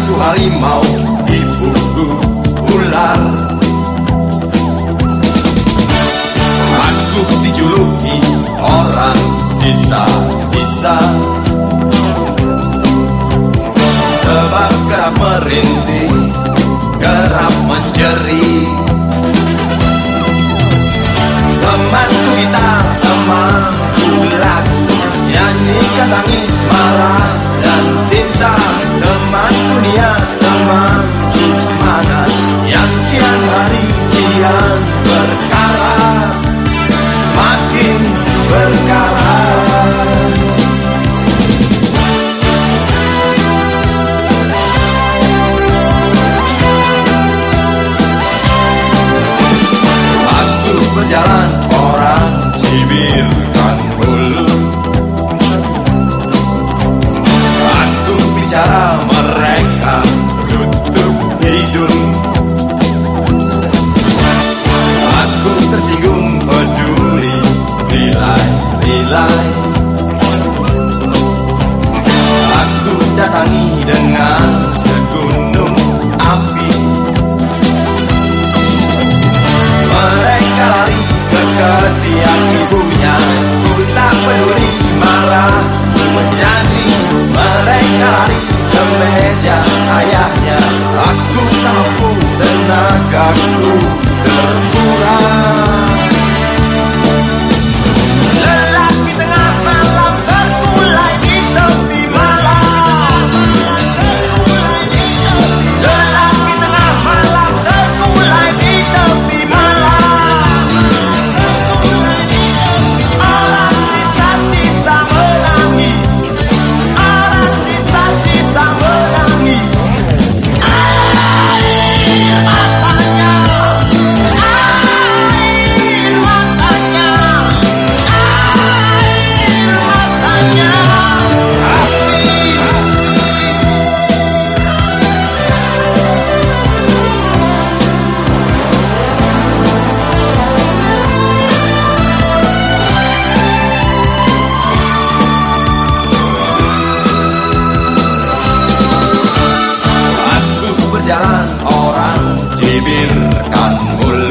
itu harimau diburu ular. Aku dijuluki oleh orang dibiarkan mulai